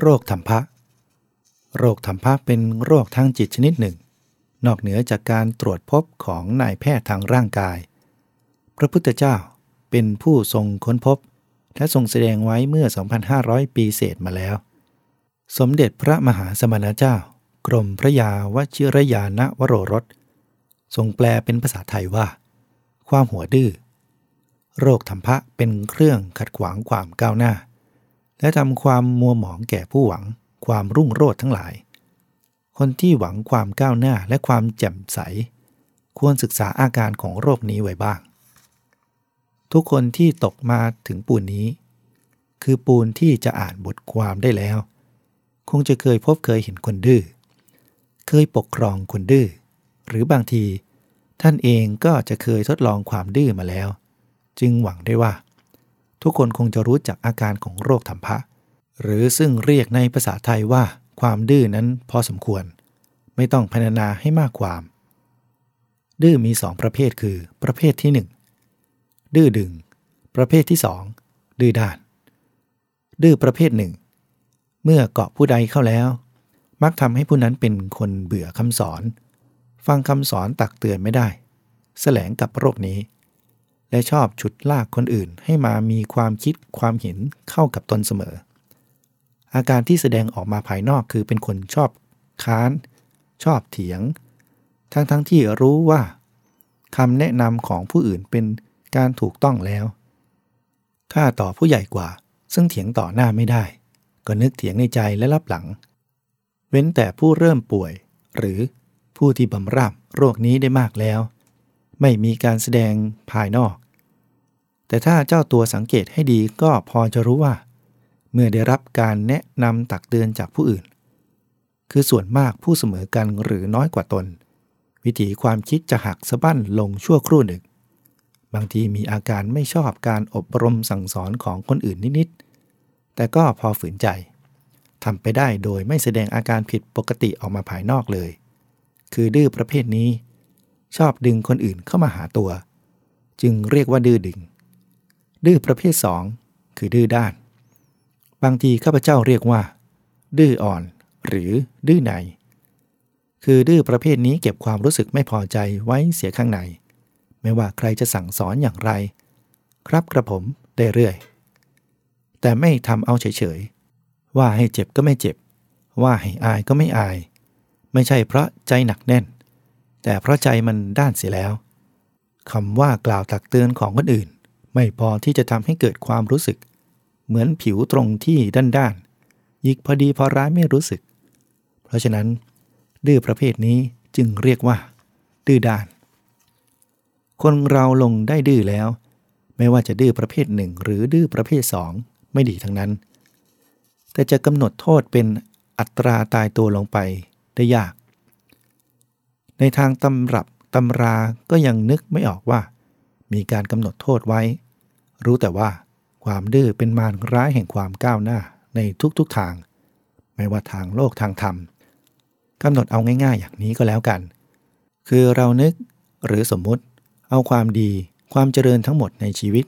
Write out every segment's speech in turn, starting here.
โรคธรรมภะโรคธรรมภะเป็นโรคทางจิตชนิดหนึ่ง นอกเหนือจากการตรวจพบของนายแพทย์ทางร่างกาย พระพุทธเจ้าเป็นผู้ทรงค้นพบ และทรงแสดงไว้เมื่อ 2,500 ปีเศษมาแล้ว สมเด็จพระมหาสมณเจ้า กรมพระยาวชิรยานวโรรส ทรงแปลเป็นภาษาไทยว่า ความหัวดื้อ โรคธรรมภะเป็นเครื่องขัดขวางความก้าวหน้า และทำความมัวหมองแก่ผู้หวังความรุ่งโรจน์ทั้งหลาย คนที่หวังความก้าวหน้าและความแจ่มใส ควรศึกษาอาการของโรคนี้ไว้บ้าง ทุกคนที่ตกมาถึงปูนนี้ คือปูนที่จะอ่านบทความได้แล้ว คงจะเคยพบเคยเห็นคนดื้อ เคยปกครองคนดื้อ หรือบางที ท่านเองก็จะเคยทดลองความดื้อมาแล้ว จึงหวังได้ว่า ทุกคนคงจะรู้จักอาการของโรคธรรมะหรือซึ่งเรียกในภาษาไทยว่า ความดื้อนั้นพอสมควร ไม่ต้องพรรณนาให้มากความ ดื้อมีสองประเภทคือ ประเภทที่หนึ่งดื้อดึง ประเภทที่สองดื้อด้าน ดื้อประเภทหนึ่งเมื่อเกาะผู้ใดเข้าแล้ว มักทำให้ผู้นั้นเป็นคนเบื่อคำสอน ฟังคำสอนตักเตือนไม่ได้ แสลงกับโรคนี้ และชอบฉุดลากคนอื่นให้มามีความคิดความเห็นเข้ากับตนเสมอ อาการที่แสดงออกมาภายนอกคือเป็นคนชอบค้าน ชอบเถียง ทั้งๆทที่รู้ว่าคำแนะนำของผู้อื่นเป็นการถูกต้องแล้วถ้าต่อผู้ใหญ่กว่า ซึ่งเถียงต่อหน้าไม่ได้ ก็นึกเถียงในใจและรับหลัง เว้นแต่ผู้เริ่มป่วย หรือผู้ที่บำราบโรคนี้ได้มากแล้ว ไม่มีการแสดงภายนอก แต่ถ้าเจ้าตัวสังเกตให้ดีก็พอจะรู้ว่า เมื่อได้รับการแนะนำตักเตือนจากผู้อื่น คือส่วนมากผู้เสมอกันหรือน้อยกว่าตน วิถีความคิดจะหักสะบั้นลงชั่วครู่หนึ่ง บางทีมีอาการไม่ชอบการอบรมสั่งสอนของคนอื่นนิดๆ แต่ก็พอฝืนใจทำไปได้โดยไม่แสดงอาการผิดปกติออกมาภายนอกเลย คือดื้อประเภทนี้ ชอบดึงคนอื่นเข้ามาหาตัว จึงเรียกว่าดื้อดึง ดื้อประเภท2คือดื้อด้าน บางทีข้าพเจ้าเรียกว่า ดื้ออ่อน หรือดื้อใน คือดื้อประเภทนี้เก็บความรู้สึกไม่พอใจไว้เสียข้างใน ไม่ว่าใครจะสั่งสอนอย่างไร ครับกระผมได้เรื่อย แต่ไม่ทำเอาเฉยๆว่าให้เจ็บก็ไม่เจ็บ ว่าให้อายก็ไม่อาย ไม่ใช่เพราะใจหนักแน่น แต่เพราะใจมันด้านเสียแล้วคำว่ากล่าวตักเตือนของคนอื่น ไม่พอที่จะทำให้เกิดความรู้สึก เหมือนผิวตรงที่ด้านด้านยิกพอดีพอร้ายไม่รู้สึก เพราะฉะนั้น ดื้อประเภทนี้จึงเรียกว่า ดื้อด้าน คนเราลงได้ดื้อแล้ว ไม่ว่าจะดื้อประเภทหนึ่งหรือดื้อประเภทสองไม่ดีทั้งนั้น แต่จะกำหนดโทษเป็นอัตราตายตัวลงไปได้ยาก ในทางตำรับตำราก็ยังนึกไม่ออกว่า มีการกำหนดโทษไว้ รู้แต่ว่าความดื้อเป็นมารร้ายแห่งความก้าวหน้าในทุกๆทาง ไม่ว่าทางโลกทางธรรมกำหนดเอาง่ายๆ อย่างนี้ก็แล้วกัน คือเรานึกหรือสมมุติเอาความดีความเจริญทั้งหมดในชีวิต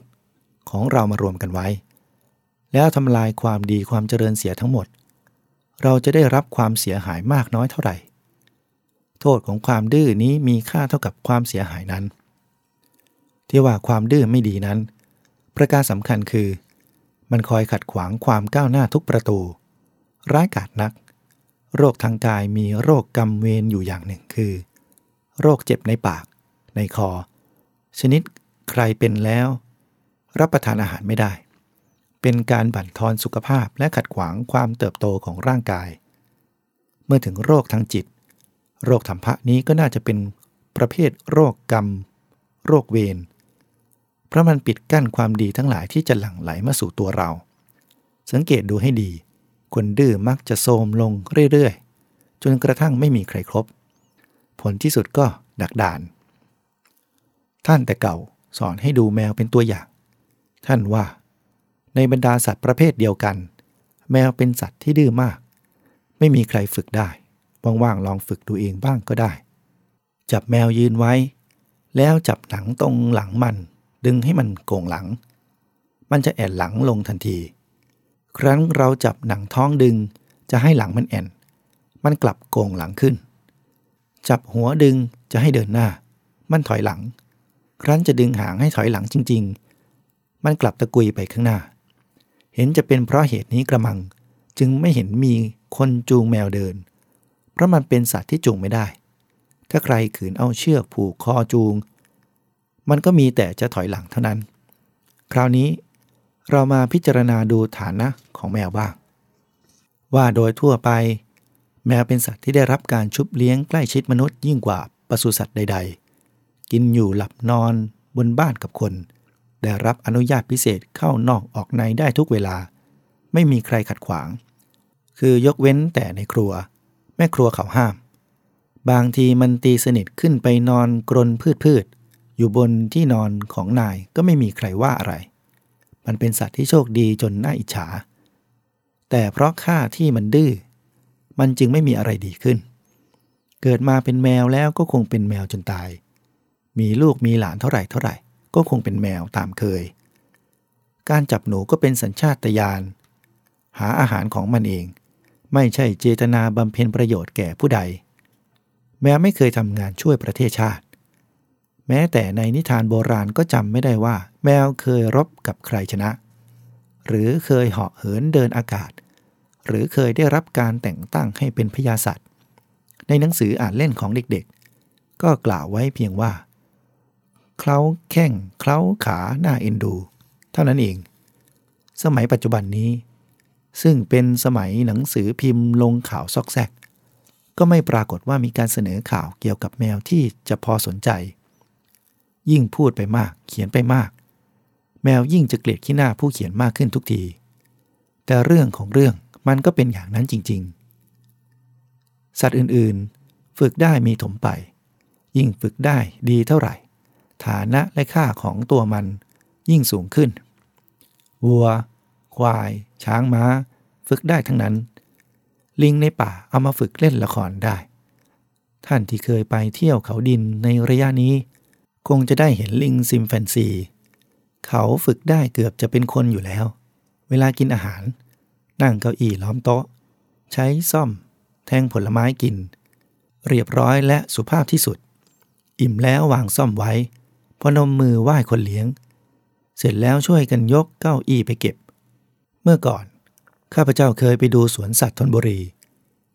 ของเรามารวมกันไว้ แล้วทำลายความดีความเจริญเสียทั้งหมด เราจะได้รับความเสียหายมากน้อยเท่าไหร่ โทษของความดื้อนี้มีค่าเท่ากับความเสียหายนั้น ที่ว่าความดื้อไม่ดีนั้น ประการสำคัญคือ มันคอยขัดขวางความก้าวหน้าทุกประตู ร้ายกาจนัก โรคทางกายมีโรคกำเวรอยู่อย่างหนึ่งคือ โรคเจ็บในปาก ในคอ ชนิดใครเป็นแล้ว รับประทานอาหารไม่ได้ เป็นการบั่นทอนสุขภาพและขัดขวางความเติบโตของร่างกาย เมื่อถึงโรคทางจิต โรคธรรมะนี้ก็น่าจะเป็นประเภทโรคกรรม โรคเวรเพราะมันปิดกั้นความดีทั้งหลายที่จะหลั่งไหลมาสู่ตัวเรา สังเกตดูให้ดี คนดื้อมักจะโทมลงเรื่อยๆ จนกระทั่งไม่มีใครครบ ผลที่สุดก็ดักดาน ท่านแต่เก่าสอนให้ดูแมวเป็นตัวอย่าง ท่านว่า ในบรรดาสัตว์ประเภทเดียวกัน แมวเป็นสัตว์ที่ดื้อมาก ไม่มีใครฝึกได้ ว่างๆลองฝึกดูเองบ้างก็ได้ จับแมวยืนไว้ แล้วจับหนังตรงหลังมัน ดึงให้มันโก่งหลัง มันจะแอนหลังลงทันที ครั้นเราจับหนังท้องดึง จะให้หลังมันแอน มันกลับโก่งหลังขึ้น จับหัวดึงจะให้เดินหน้า มันถอยหลัง ครั้นจะดึงหางให้ถอยหลังจริง ๆ มันกลับตะกุยไปข้างหน้า เห็นจะเป็นเพราะเหตุนี้กระมัง จึงไม่เห็นมีคนจูงแมวเดิน เพราะมันเป็นสัตว์ที่จูงไม่ได้ ถ้าใครขืนเอาเชือกผูกคอจูง มันก็มีแต่จะถอยหลังเท่านั้น คราวนี้เรามาพิจารณาดูฐานะของแมวบ้าง ว่าโดยทั่วไป แมวเป็นสัตว์ที่ได้รับการชุบเลี้ยงใกล้ชิดมนุษย์ยิ่งกว่าปศุสัตว์ใด ๆ กินอยู่หลับนอนบนบ้านกับคน ได้รับอนุญาตพิเศษเข้านอกออกในได้ทุกเวลา ไม่มีใครขัดขวาง คือยกเว้นแต่ในครัว ม่ครัวเขาห้าม บางทีมันตีสนิทขึ้นไปนอนกรนพืชพืช อยู่บนที่นอนของนายก็ไม่มีใครว่าอะไร มันเป็นสัตว์ที่โชคดีจนน่าอิจฉา แต่เพราะข้าที่มันดื้อ มันจึงไม่มีอะไรดีขึ้น เกิดมาเป็นแมวแล้วก็คงเป็นแมวจนตาย มีลูกมีหลานเท่าไหร่เท่าไหร่ ก็คงเป็นแมวตามเคย การจับหนูก็เป็นสัญชาตญาณหาอาหารของมันเอง ไม่ใช่เจตนาบำเพ็ญประโยชน์แก่ผู้ใด แมวไม่เคยทำงานช่วยประเทศชาติ แม้แต่ในนิทานโบราณก็จำไม่ได้ว่า แมวเคยรบกับใครชนะ หรือเคยเหาะเหินเดินอากาศ หรือเคยได้รับการแต่งตั้งให้เป็นพยาสัตว์ ในหนังสืออ่านเล่นของเด็กๆ ก็กล่าวไว้เพียงว่าเคล้าแข้งเคล้าขาหน้าเอ็นดู เท่านั้นเอง สมัยปัจจุบันนี้ ซึ่งเป็นสมัยหนังสือพิมพ์ลงข่าวซอกแซก ก็ไม่ปรากฏว่ามีการเสนอข่าวเกี่ยวกับแมวที่จะพอสนใจ ยิ่งพูดไปมากเขียนไปมาก แมวยิ่งจะเกลียดขี้หน้าผู้เขียนมากขึ้นทุกที แต่เรื่องของเรื่องมันก็เป็นอย่างนั้นจริง ๆ สัตว์อื่นๆ ฝึกได้มีถมไป ยิ่งฝึกได้ดีเท่าไหร่ ฐานะและค่าของตัวมันยิ่งสูงขึ้น วัว ควาย ช้างม้า ฝึกได้ทั้งนั้น ลิงในป่าเอามาฝึกเล่นละครได้ ท่านที่เคยไปเที่ยวเขาดินในระยะนี้ คงจะได้เห็นลิงซิมแฟนซี เขาฝึกได้เกือบจะเป็นคนอยู่แล้ว เวลากินอาหาร นั่งเก้าอี้ล้อมโต๊ะ ใช้ซ่อม แทงผลไม้กิน เรียบร้อยและสุภาพที่สุด อิ่มแล้ววางซ่อมไว้พนมมือไหว้คนเลี้ยง เสร็จแล้วช่วยกันยกเก้าอี้ไปเก็บ เมื่อก่อน ข้าพเจ้าเคยไปดูสวนสัตว์ทนบุรี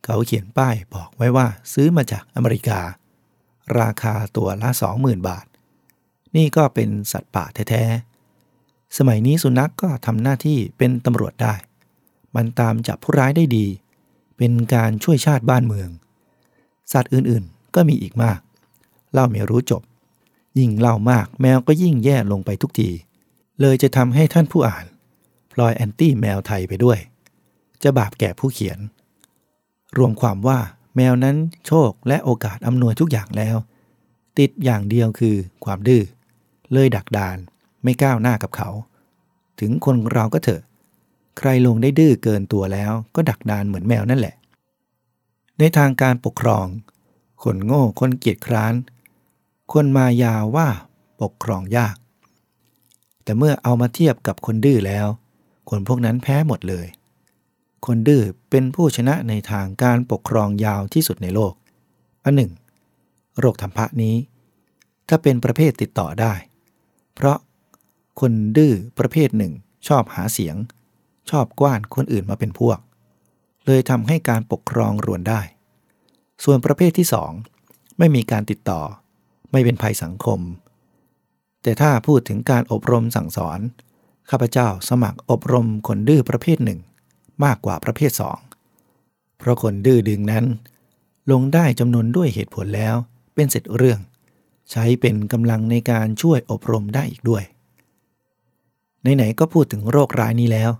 เขาเขียนป้ายบอกไว้ว่าซื้อมาจากอเมริกา ราคาตัวละสองหมื่นบาท นี่ก็เป็นสัตว์ป่าแท้ๆ สมัยนี้สุนัขกก็ทำหน้าที่เป็นตำรวจได้ มันตามจับผู้ร้ายได้ดี เป็นการช่วยชาติบ้านเมือง สัตว์อื่นๆก็มีอีกมาก เล่าไม่รู้จบ ยิ่งเล่ามากแมวก็ยิ่งแย่ลงไปทุกทีเลยจะทำให้ท่านผู้อ่าน ลอยแอนตี้แมวไทยไปด้วย จะบาปแก่ผู้เขียน รวมความว่าแมวนั้นโชคและโอกาสอำนวยทุกอย่างแล้ว ติดอย่างเดียวคือความดื้อเลยดักดาน ไม่ก้าวหน้ากับเขา ถึงคนเราก็เถอะ ใครลงได้ดื้อเกินตัวแล้วก็ดักดานเหมือนแมวนั่นแหละ ในทางการปกครอง คนโง่คนเกียจคร้าน คนมายาว่าปกครองยาก แต่เมื่อเอามาเทียบกับคนดื้อแล้ว คนพวกนั้นแพ้หมดเลย คนดื้อเป็นผู้ชนะในทางการปกครองยาวที่สุดในโลก อันหนึ่ง โรคธรรมะนี้ ถ้าเป็นประเภทติดต่อได้ เพราะคนดื้อประเภทหนึ่งชอบหาเสียง ชอบกว้านคนอื่นมาเป็นพวก เลยทำให้การปกครองรวนได้ ส่วนประเภทที่สองไม่มีการติดต่อ ไม่เป็นภัยสังคม แต่ถ้าพูดถึงการอบรมสั่งสอน ข้าพเจ้าสมัครอบรมคนดื้อประเภทหนึ่ง มากกว่าประเภทสอง เพราะคนดื้อดึงนั้น ลงได้จำนวนด้วยเหตุผลแล้วเป็นเสร็จเรื่อง ใช้เป็นกำลังในการช่วยอบรมได้อีกด้วย ไหนๆก็พูดถึงโรคร้ายนี้แล้ว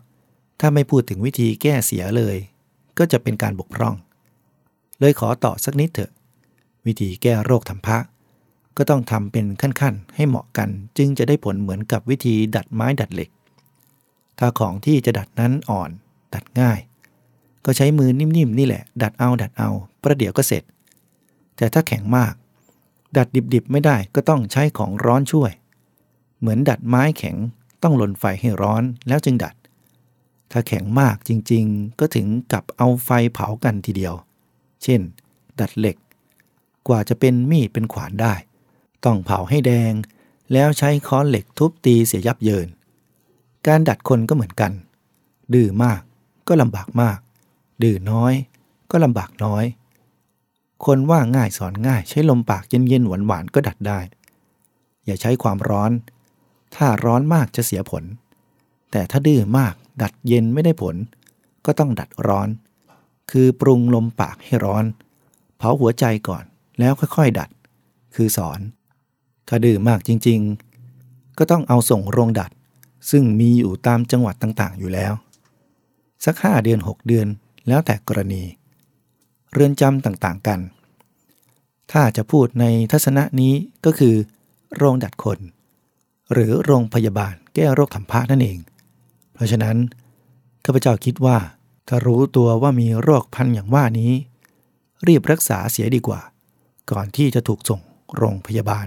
ถ้าไม่พูดถึงวิธีแก้เสียเลย ก็จะเป็นการบกพร่อง เลยขอต่อสักนิดเถอะ วิธีแก้โรคทำพระก็ต้องทำเป็นขั้นๆ ให้เหมาะกันจึงจะได้ผลเหมือนกับวิธีดัดไม้ดัดเหล็ก ถ้าของที่จะดัดนั้นอ่อนดัดง่าย ก็ใช้มือนิ่มๆนี่แหละ ดัดเอาดัดเอา ประเดี๋ยวก็เสร็จ แต่ถ้าแข็งมาก ดัดดิบๆไม่ได้ก็ต้องใช้ของร้อนช่วย เหมือนดัดไม้แข็งต้องหล่นไฟให้ร้อนแล้วจึงดัด ถ้าแข็งมากจริงๆ ก็ถึงกับเอาไฟเผากันทีเดียว เช่น ดัดเหล็ก กว่าจะเป็นมีดเป็นขวานได้ ต้องเผาให้แดง แล้วใช้ค้อนเหล็กทุบตีเสียยับเยิน การดัดคนก็เหมือนกัน ดื้อมากก็ลำบากมาก ดื้อน้อยก็ลำบากน้อย คนว่าง่ายสอนง่ายใช้ลมปากเย็นๆหวานๆก็ดัดได้ อย่าใช้ความร้อน ถ้าร้อนมากจะเสียผล แต่ถ้าดื้อมากดัดเย็นไม่ได้ผล ก็ต้องดัดร้อน คือปรุงลมปากให้ร้อน เผาหัวใจก่อนแล้วค่อยๆดัด คือสอน ถ้าดื้อมากจริงๆ ก็ต้องเอาส่งโรงดัด ซึ่งมีอยู่ตามจังหวัดต่างๆ อยู่แล้ว สักห้าเดือนหกเดือนแล้วแต่กรณี เรือนจำต่างๆกัน ถ้าจะพูดในทัศนะนี้ก็คือ โรงดัดคน หรือโรงพยาบาลแก้โรคถัมภะนั่นเอง เพราะฉะนั้นข้าพเจ้าคิดว่าถ้ารู้ตัวว่ามีโรคพันอย่างว่านี้ รีบรักษาเสียดีกว่า ก่อนที่จะถูกส่งโรงพยาบาล